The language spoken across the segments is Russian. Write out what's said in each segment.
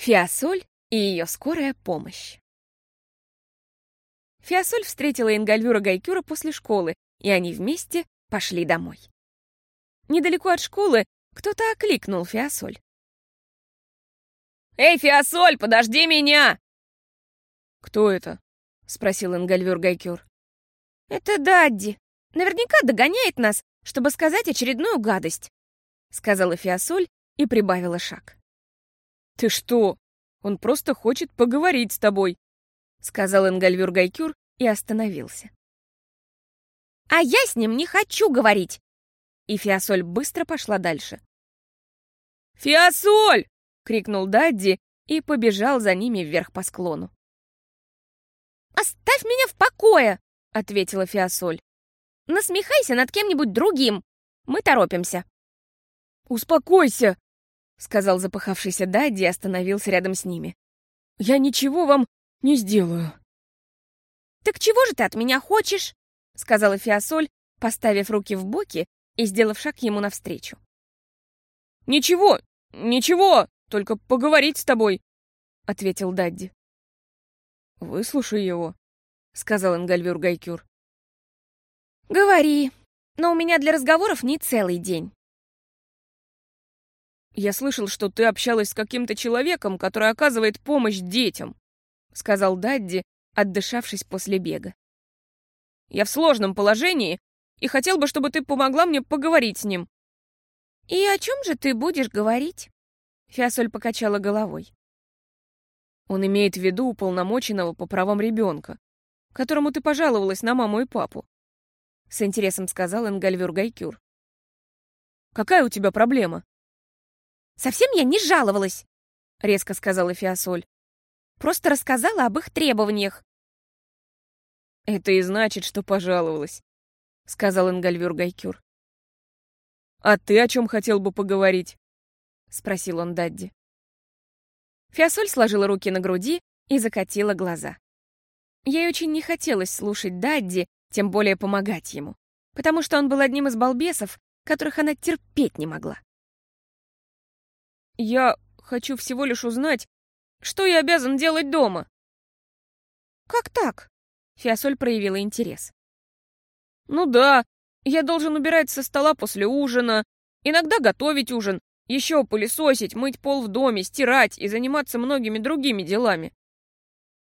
Фиасоль и ее скорая помощь. Фиасоль встретила Ингальвюра Гайкюра после школы, и они вместе пошли домой. Недалеко от школы кто-то окликнул Фиасоль. «Эй, Фиасоль, подожди меня!» «Кто это?» — спросил Ингальвюр Гайкюр. «Это Дадди. Наверняка догоняет нас, чтобы сказать очередную гадость», — сказала Фиасоль и прибавила шаг. «Ты что? Он просто хочет поговорить с тобой», — сказал Энгальвюр Гайкюр и остановился. «А я с ним не хочу говорить!» И Фиасоль быстро пошла дальше. «Фиасоль!» — крикнул Дадди и побежал за ними вверх по склону. «Оставь меня в покое!» — ответила Фиасоль. «Насмехайся над кем-нибудь другим. Мы торопимся». «Успокойся!» — сказал запыхавшийся Дадди и остановился рядом с ними. «Я ничего вам не сделаю». «Так чего же ты от меня хочешь?» — сказала Фиасоль, поставив руки в боки и сделав шаг ему навстречу. «Ничего, ничего, только поговорить с тобой», — ответил Дадди. «Выслушай его», — сказал Энгальвюр Гайкюр. «Говори, но у меня для разговоров не целый день». «Я слышал, что ты общалась с каким-то человеком, который оказывает помощь детям», — сказал Дадди, отдышавшись после бега. «Я в сложном положении и хотел бы, чтобы ты помогла мне поговорить с ним». «И о чем же ты будешь говорить?» Фиасоль покачала головой. Он имеет в виду уполномоченного по правам ребенка, которому ты пожаловалась на маму и папу. С интересом сказал Энгальвюр Гайкюр. «Какая у тебя проблема?» «Совсем я не жаловалась», — резко сказала Фиасоль. «Просто рассказала об их требованиях». «Это и значит, что пожаловалась», — сказал Энгальвюр Гайкюр. «А ты о чем хотел бы поговорить?» — спросил он Дадди. Фиасоль сложила руки на груди и закатила глаза. Ей очень не хотелось слушать Дадди, тем более помогать ему, потому что он был одним из балбесов, которых она терпеть не могла. Я хочу всего лишь узнать, что я обязан делать дома. Как так? Фиасоль проявила интерес. Ну да, я должен убирать со стола после ужина, иногда готовить ужин, еще пылесосить, мыть пол в доме, стирать и заниматься многими другими делами.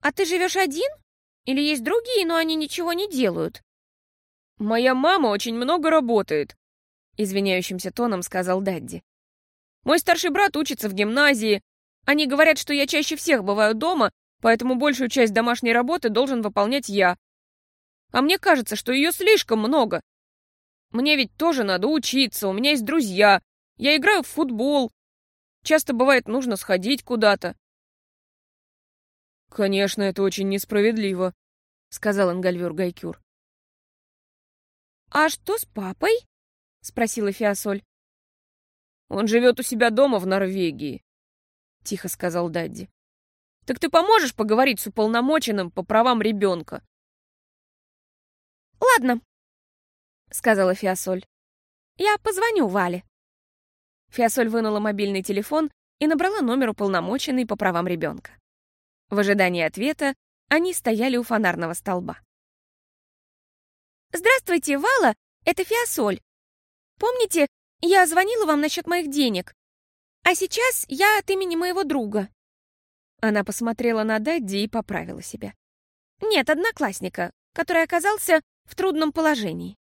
А ты живешь один? Или есть другие, но они ничего не делают? Моя мама очень много работает, извиняющимся тоном сказал Дадди. Мой старший брат учится в гимназии. Они говорят, что я чаще всех бываю дома, поэтому большую часть домашней работы должен выполнять я. А мне кажется, что ее слишком много. Мне ведь тоже надо учиться, у меня есть друзья, я играю в футбол. Часто бывает нужно сходить куда-то. «Конечно, это очень несправедливо», — сказал Энгальвюр Гайкюр. «А что с папой?» — спросила Фиасоль. Он живет у себя дома в Норвегии», — тихо сказал Дадди. «Так ты поможешь поговорить с уполномоченным по правам ребенка?» «Ладно», — сказала Фиасоль. «Я позвоню Вале». Фиасоль вынула мобильный телефон и набрала номер уполномоченной по правам ребенка. В ожидании ответа они стояли у фонарного столба. «Здравствуйте, Вала, это Фиасоль. Помните, я звонила вам насчет моих денег. А сейчас я от имени моего друга». Она посмотрела на Дадди и поправила себя. «Нет, одноклассника, который оказался в трудном положении.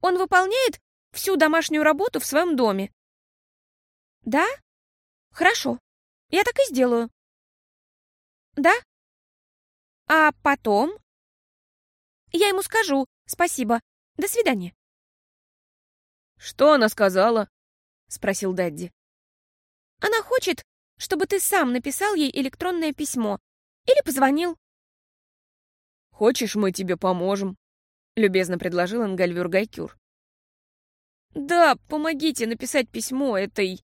Он выполняет всю домашнюю работу в своем доме». «Да? Хорошо. Я так и сделаю». «Да? А потом?» «Я ему скажу. Спасибо. До свидания». «Что она сказала?» — спросил Дадди. «Она хочет, чтобы ты сам написал ей электронное письмо или позвонил». «Хочешь, мы тебе поможем?» — любезно предложил Энгальвюр Гайкюр. «Да, помогите написать письмо этой...»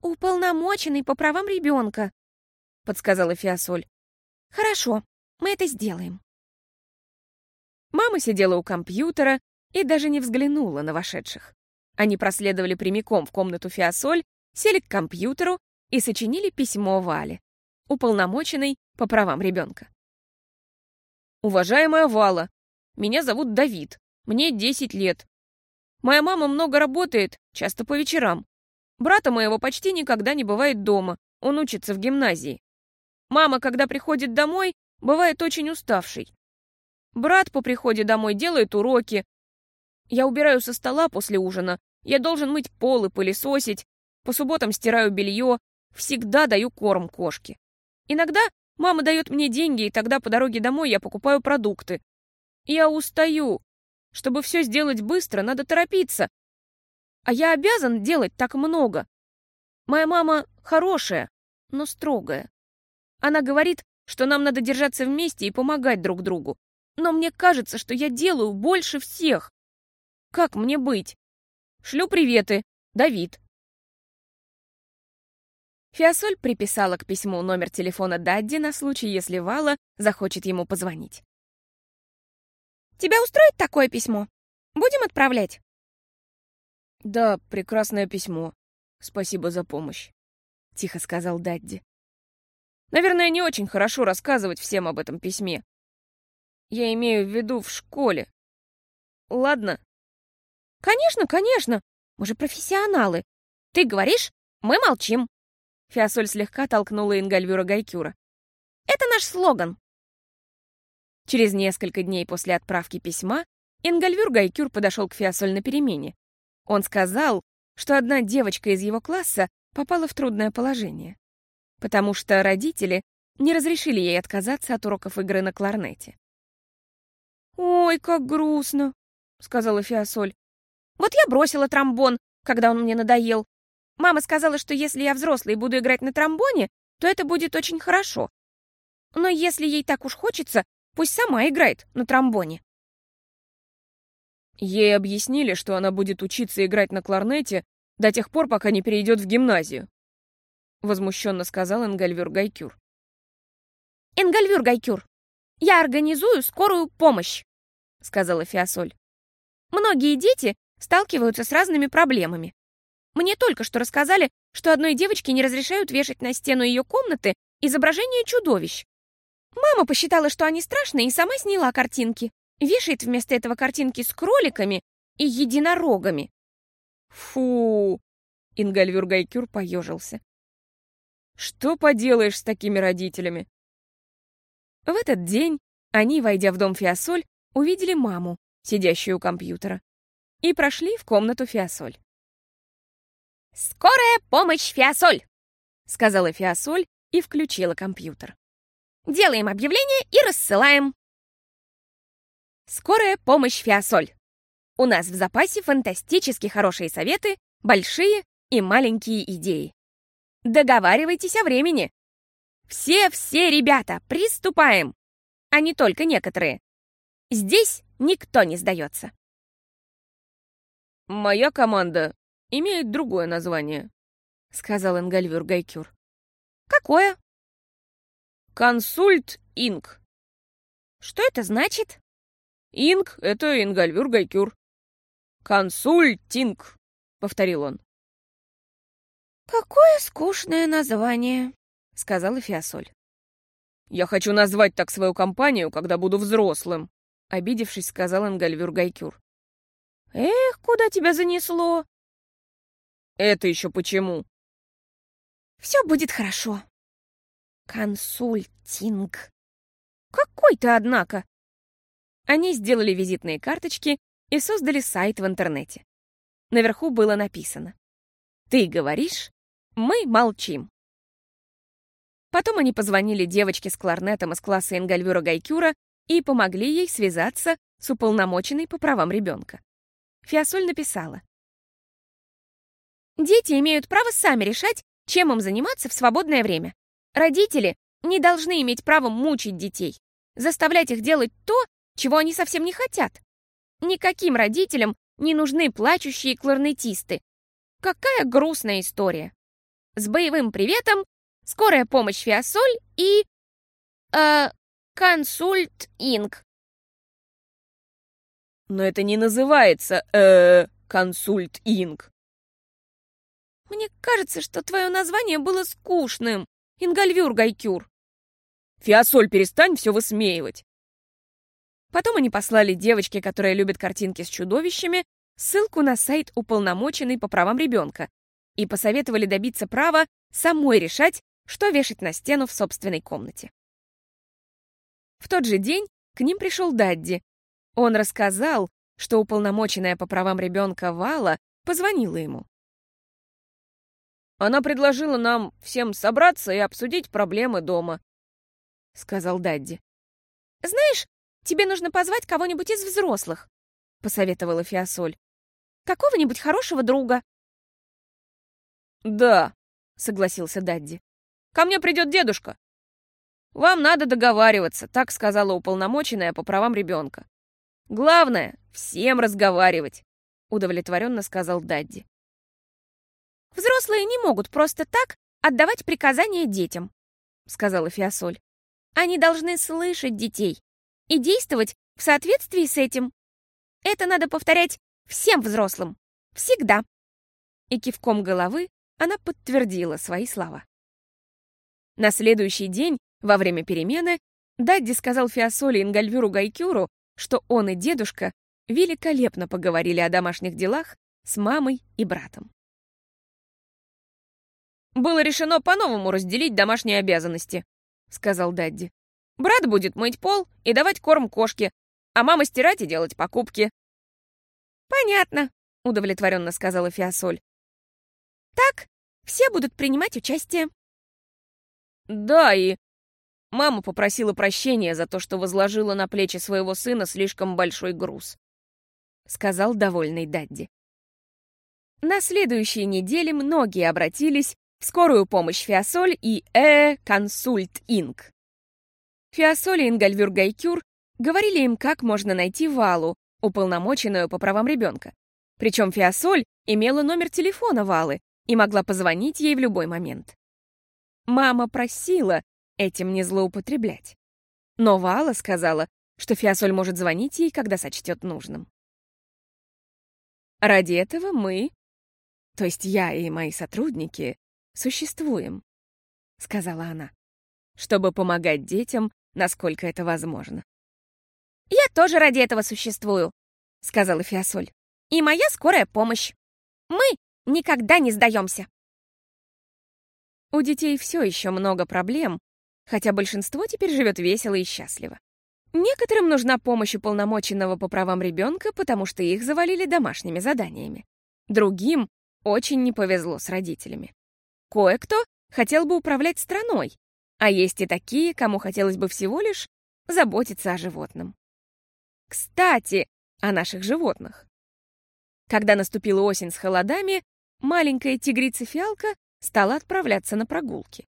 «Уполномоченный по правам ребенка», — подсказала Фиасоль. «Хорошо, мы это сделаем». Мама сидела у компьютера и даже не взглянула на вошедших. Они проследовали прямиком в комнату Фиасоль, сели к компьютеру и сочинили письмо Вале, уполномоченной по правам ребенка. «Уважаемая Вала, меня зовут Давид, мне 10 лет. Моя мама много работает, часто по вечерам. Брата моего почти никогда не бывает дома, он учится в гимназии. Мама, когда приходит домой, бывает очень уставшей. Брат по приходе домой делает уроки. Я убираю со стола после ужина, я должен мыть пол и пылесосить, по субботам стираю белье, всегда даю корм кошке. Иногда мама дает мне деньги, и тогда по дороге домой я покупаю продукты. Я устаю. Чтобы все сделать быстро, надо торопиться. А я обязан делать так много. Моя мама хорошая, но строгая. Она говорит, что нам надо держаться вместе и помогать друг другу. Но мне кажется, что я делаю больше всех. Как мне быть? Шлю приветы. Давид. Фиасоль приписала к письму номер телефона Дадди на случай, если Вала захочет ему позвонить. «Тебя устроит такое письмо? Будем отправлять?» «Да, прекрасное письмо. Спасибо за помощь», — тихо сказал Дадди. «Наверное, не очень хорошо рассказывать всем об этом письме. Я имею в виду в школе. Ладно?» «Конечно, конечно. Мы же профессионалы. Ты говоришь, мы молчим». Фиасоль слегка толкнула Ингальвюра Гайкюра. «Это наш слоган». Через несколько дней после отправки письма Ингальвюр Гайкюр подошел к Фиасоль на перемене. Он сказал, что одна девочка из его класса попала в трудное положение, потому что родители не разрешили ей отказаться от уроков игры на кларнете. «Ой, как грустно», — сказала Фиасоль. «Вот я бросила тромбон, когда он мне надоел, Мама сказала, что если я взрослый и буду играть на тромбоне, то это будет очень хорошо. Но если ей так уж хочется, пусть сама играет на тромбоне. Ей объяснили, что она будет учиться играть на кларнете до тех пор, пока не перейдет в гимназию. Возмущенно сказал Энгальвюр Гайкюр. «Энгальвюр Гайкюр, я организую скорую помощь», — сказала Фиасоль. «Многие дети сталкиваются с разными проблемами. Мне только что рассказали, что одной девочке не разрешают вешать на стену ее комнаты изображение чудовищ. Мама посчитала, что они страшные, и сама сняла картинки. Вешает вместо этого картинки с кроликами и единорогами. Фу! Ингальвюр Гайкюр поежился. Что поделаешь с такими родителями? В этот день они, войдя в дом Фиасоль, увидели маму, сидящую у компьютера, и прошли в комнату Фиасоль. «Скорая помощь, Фиасоль!» — сказала Фиасоль и включила компьютер. «Делаем объявление и рассылаем!» Скорая помощь, Фиасоль! У нас в запасе фантастически хорошие советы, большие и маленькие идеи. Договаривайтесь о времени. Все-все ребята, приступаем! А не только некоторые. Здесь никто не сдается. Моя команда имеет другое название», — сказал Энгальвюр Гайкюр. «Какое?» «Консульт Инк». «Что это значит?» «Инк — это Ингальвюр Гайкюр». «Консультинг», — повторил он. «Какое скучное название», — сказала Фиасоль. «Я хочу назвать так свою компанию, когда буду взрослым», — обидевшись, сказал Энгальвюр Гайкюр. «Эх, куда тебя занесло?» Это еще почему? Все будет хорошо. Консультинг. Какой ты, однако. Они сделали визитные карточки и создали сайт в интернете. Наверху было написано. Ты говоришь, мы молчим. Потом они позвонили девочке с кларнетом из класса Ингальвюра Гайкюра и помогли ей связаться с уполномоченной по правам ребенка. Фиасоль написала. Дети имеют право сами решать, чем им заниматься в свободное время. Родители не должны иметь права мучить детей, заставлять их делать то, чего они совсем не хотят. Никаким родителям не нужны плачущие кларнетисты. Какая грустная история. С боевым приветом, скорая помощь Фиасоль и... Э, консульт Инк. Но это не называется, э, консульт Инк. Мне кажется, что твое название было скучным. Ингальвюр-гайкюр. Фиасоль, перестань все высмеивать. Потом они послали девочке, которая любит картинки с чудовищами, ссылку на сайт уполномоченный по правам ребенка и посоветовали добиться права самой решать, что вешать на стену в собственной комнате. В тот же день к ним пришел Дадди. Он рассказал, что уполномоченная по правам ребенка Вала позвонила ему. Она предложила нам всем собраться и обсудить проблемы дома», — сказал Дадди. «Знаешь, тебе нужно позвать кого-нибудь из взрослых», — посоветовала Фиасоль. «Какого-нибудь хорошего друга». «Да», — согласился Дадди. «Ко мне придет дедушка». «Вам надо договариваться», — так сказала уполномоченная по правам ребенка. «Главное — всем разговаривать», — удовлетворенно сказал Дадди. «Взрослые не могут просто так отдавать приказания детям», — сказала Фиасоль. «Они должны слышать детей и действовать в соответствии с этим. Это надо повторять всем взрослым. Всегда». И кивком головы она подтвердила свои слова. На следующий день, во время перемены, Дадди сказал Фиасоле Ингальвюру Гайкюру, что он и дедушка великолепно поговорили о домашних делах с мамой и братом. «Было решено по-новому разделить домашние обязанности», — сказал Дадди. «Брат будет мыть пол и давать корм кошке, а мама стирать и делать покупки». «Понятно», — удовлетворенно сказала Фиасоль. «Так все будут принимать участие». «Да, и мама попросила прощения за то, что возложила на плечи своего сына слишком большой груз», — сказал довольный Дадди. На следующей неделе многие обратились скорую помощь Фиасоль и Э Консульт Инк. Фиасоль и Ингальвюр Гайкюр говорили им, как можно найти Валу, уполномоченную по правам ребенка. Причем Фиасоль имела номер телефона Валы и могла позвонить ей в любой момент. Мама просила этим не злоупотреблять. Но Вала сказала, что Фиасоль может звонить ей, когда сочтет нужным. Ради этого мы, то есть я и мои сотрудники, существуем», — сказала она, «чтобы помогать детям, насколько это возможно». «Я тоже ради этого существую», — сказала Фиасоль. «И моя скорая помощь. Мы никогда не сдаемся». У детей все еще много проблем, хотя большинство теперь живет весело и счастливо. Некоторым нужна помощь уполномоченного по правам ребенка, потому что их завалили домашними заданиями. Другим очень не повезло с родителями. Кое-кто хотел бы управлять страной, а есть и такие, кому хотелось бы всего лишь заботиться о животном. Кстати, о наших животных. Когда наступила осень с холодами, маленькая тигрица-фиалка стала отправляться на прогулки.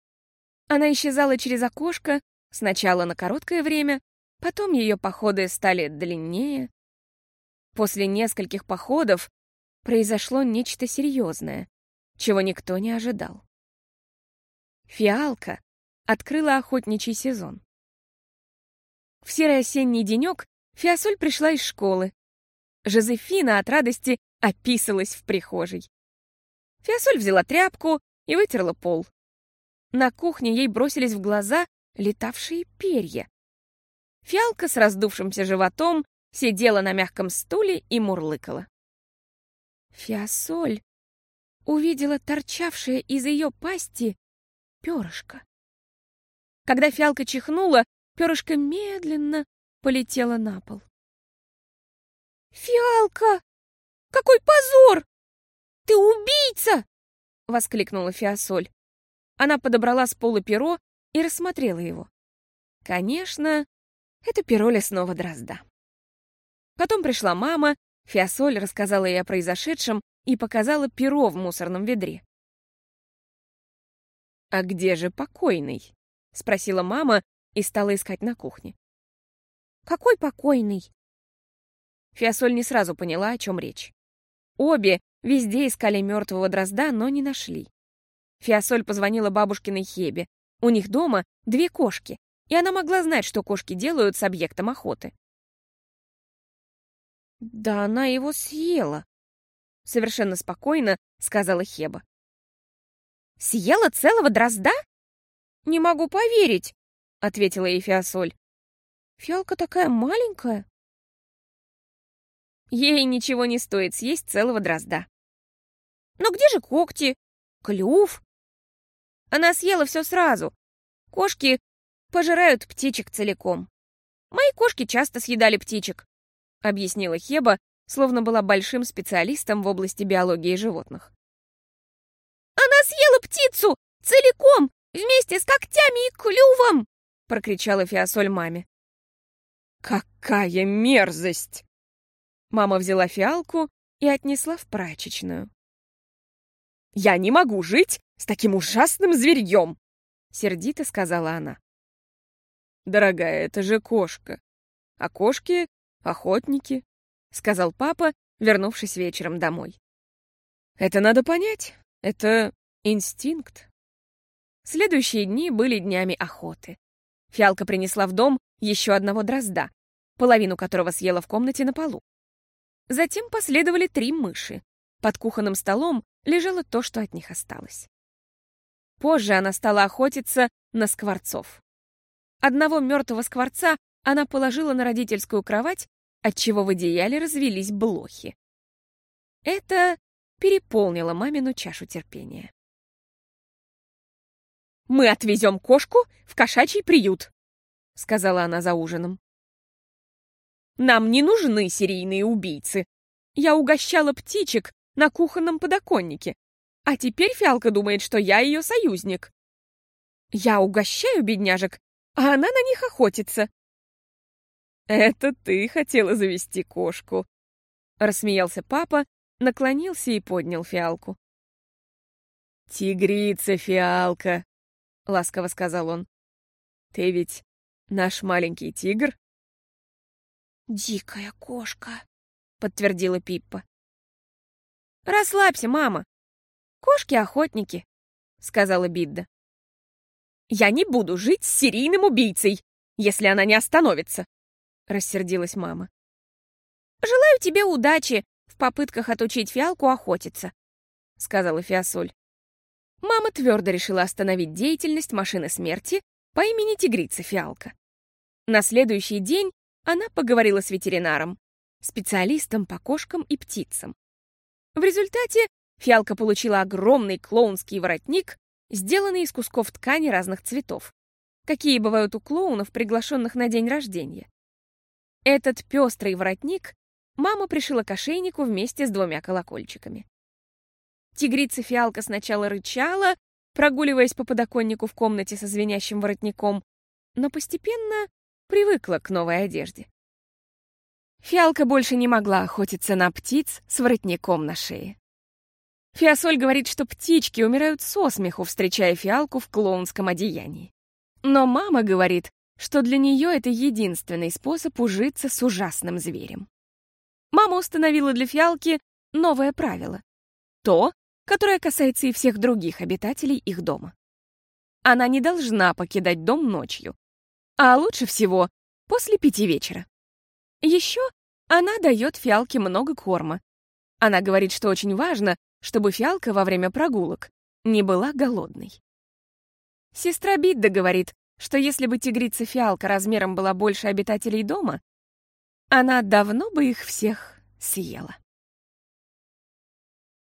Она исчезала через окошко, сначала на короткое время, потом ее походы стали длиннее. После нескольких походов произошло нечто серьезное, чего никто не ожидал. Фиалка открыла охотничий сезон. В серый осенний денек Фиасоль пришла из школы. Жозефина от радости описалась в прихожей. Фиасоль взяла тряпку и вытерла пол. На кухне ей бросились в глаза летавшие перья. Фиалка с раздувшимся животом сидела на мягком стуле и мурлыкала. Фиасоль увидела торчавшее из ее пасти перышко. Когда фиалка чихнула, перышко медленно полетело на пол. «Фиалка! Какой позор! Ты убийца!» — воскликнула Фиасоль. Она подобрала с пола перо и рассмотрела его. Конечно, это перо лесного дрозда. Потом пришла мама, Фиасоль рассказала ей о произошедшем и показала перо в мусорном ведре. «А где же покойный?» — спросила мама и стала искать на кухне. «Какой покойный?» Фиасоль не сразу поняла, о чем речь. Обе везде искали мертвого дрозда, но не нашли. Фиасоль позвонила бабушкиной Хебе. У них дома две кошки, и она могла знать, что кошки делают с объектом охоты. «Да она его съела», — совершенно спокойно сказала Хеба. Съела целого дрозда? Не могу поверить, ответила ей Фиасоль. Фиалка такая маленькая. Ей ничего не стоит съесть целого дрозда. Но где же когти? Клюв? Она съела все сразу. Кошки пожирают птичек целиком. Мои кошки часто съедали птичек, объяснила Хеба, словно была большим специалистом в области биологии животных. Она съела птицу целиком, вместе с когтями и клювом, прокричала Фиасоль маме. Какая мерзость! Мама взяла фиалку и отнесла в прачечную. «Я не могу жить с таким ужасным зверьем!» — сердито сказала она. «Дорогая, это же кошка. А кошки — охотники», — сказал папа, вернувшись вечером домой. «Это надо понять. Это инстинкт». Следующие дни были днями охоты. Фиалка принесла в дом еще одного дрозда, половину которого съела в комнате на полу. Затем последовали три мыши. Под кухонным столом лежало то, что от них осталось. Позже она стала охотиться на скворцов. Одного мертвого скворца она положила на родительскую кровать, отчего в одеяле развелись блохи. Это переполнило мамину чашу терпения. «Мы отвезем кошку в кошачий приют», — сказала она за ужином. Нам не нужны серийные убийцы. Я угощала птичек на кухонном подоконнике, а теперь Фиалка думает, что я ее союзник. Я угощаю бедняжек, а она на них охотится. «Это ты хотела завести кошку», — рассмеялся папа, наклонился и поднял фиалку. «Тигрица, фиалка», — ласково сказал он. «Ты ведь наш маленький тигр?» «Дикая кошка», — подтвердила Пиппа. «Расслабься, мама. Кошки-охотники», — сказала Бидда. «Я не буду жить с серийным убийцей, если она не остановится», — рассердилась мама. «Желаю тебе удачи в попытках отучить фиалку охотиться», — сказала Фиасоль. Мама твердо решила остановить деятельность машины смерти по имени Тигрица Фиалка. На следующий день она поговорила с ветеринаром, специалистом по кошкам и птицам. В результате фиалка получила огромный клоунский воротник, сделанный из кусков ткани разных цветов, какие бывают у клоунов, приглашенных на день рождения. Этот пестрый воротник мама пришила к ошейнику вместе с двумя колокольчиками. Тигрица-фиалка сначала рычала, прогуливаясь по подоконнику в комнате со звенящим воротником, но постепенно привыкла к новой одежде. Фиалка больше не могла охотиться на птиц с воротником на шее. Фиасоль говорит, что птички умирают со смеху, встречая фиалку в клоунском одеянии. Но мама говорит, что для нее это единственный способ ужиться с ужасным зверем. Мама установила для фиалки новое правило. То, которое касается и всех других обитателей их дома. Она не должна покидать дом ночью, а лучше всего после пяти вечера. Еще она дает фиалке много корма. Она говорит, что очень важно, чтобы фиалка во время прогулок не была голодной. Сестра Бидда говорит, что если бы тигрица-фиалка размером была больше обитателей дома, она давно бы их всех съела.